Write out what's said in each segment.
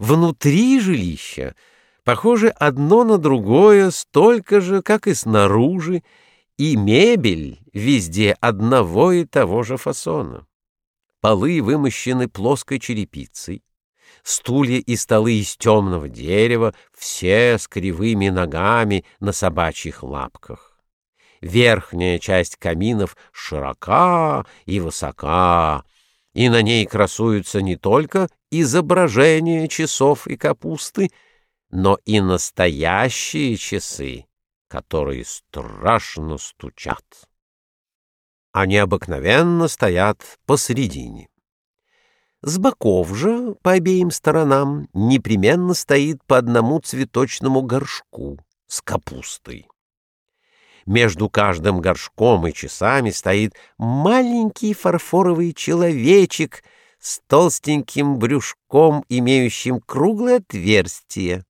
Внутри жилища похоже одно на другое столько же, как и снаружи, и мебель везде одного и того же фасона. Полы вымощены плоской черепицей, стулья и столы из темного дерева, все с кривыми ногами на собачьих лапках. Верхняя часть каминов широка и высока, и на ней красуются не только изображения часов и капусты, но и настоящие часы, которые страшно стучат. Они обыкновенно стоят посередине. С боков же, по обеим сторонам, непременно стоит по одному цветочному горшку с капустой. Между каждым горшком и часами стоит маленький фарфоровый человечек с толстеньким брюшком, имеющим круглое отверстие,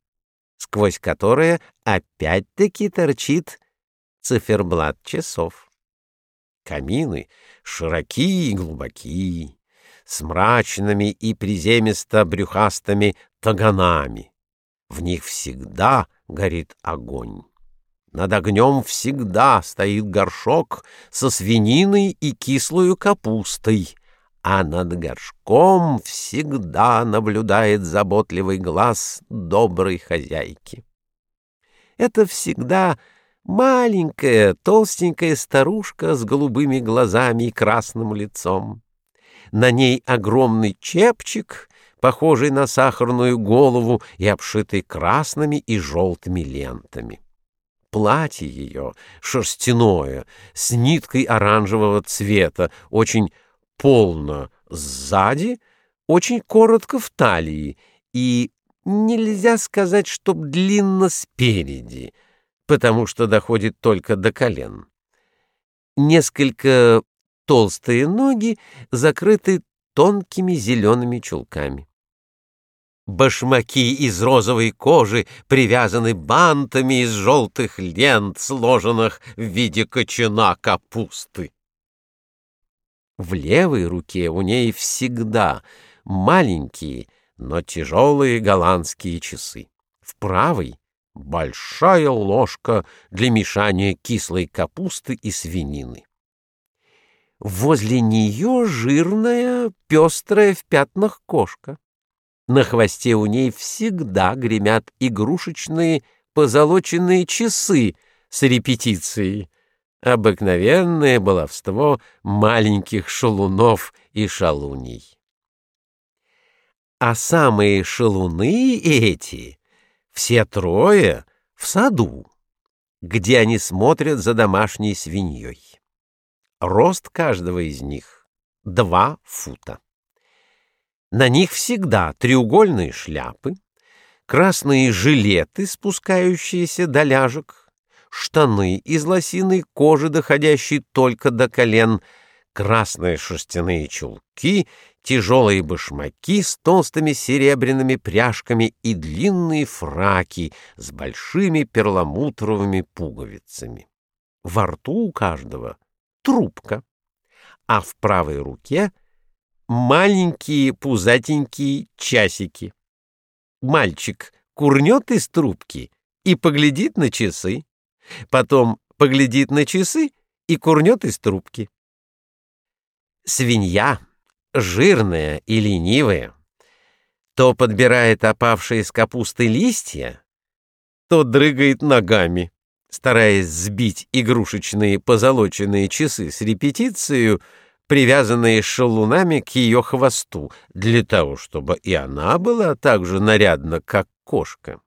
сквозь которое опять-таки торчит циферблат часов. Камины широкие и глубокие, с мрачными и приземисто-брюхастыми таганами. В них всегда горит огонь. Над огнем всегда стоит горшок со свининой и кислую капустой, а над горшком всегда наблюдает заботливый глаз доброй хозяйки. Это всегда маленькая толстенькая старушка с голубыми глазами и красным лицом. На ней огромный чепчик, похожий на сахарную голову и обшитый красными и желтыми лентами. Платье ее шерстяное, с ниткой оранжевого цвета, очень полно сзади, очень коротко в талии и нельзя сказать, чтоб длинно спереди, потому что доходит только до колен. Несколько толстые ноги закрыты тонкими зелеными чулками. Башмаки из розовой кожи привязаны бантами из желтых лент, сложенных в виде кочана капусты. В левой руке у ней всегда маленькие, но тяжелые голландские часы. В правой — большая ложка для мешания кислой капусты и свинины. Возле нее жирная, пестрая в пятнах кошка. На хвосте у ней всегда гремят игрушечные позолоченные часы с репетицией. Обыкновенное баловство маленьких шалунов и шалуней. А самые шалуны эти, все трое, в саду, где они смотрят за домашней свиньей. Рост каждого из них — два фута. На них всегда треугольные шляпы, красные жилеты, спускающиеся до ляжек, штаны из лосиной кожи, доходящие только до колен, красные шерстяные чулки, тяжелые башмаки с толстыми серебряными пряжками и длинные фраки с большими перламутровыми пуговицами. Во рту у каждого трубка, а в правой руке маленькие пузатенькие часики. Мальчик курнет из трубки и поглядит на часы, потом поглядит на часы и курнет из трубки. Свинья, жирная и ленивая, то подбирает опавшие с капусты листья, то дрыгает ногами стараясь сбить игрушечные позолоченные часы с репетицией, привязанные шалунами к ее хвосту, для того, чтобы и она была так же нарядна, как кошка.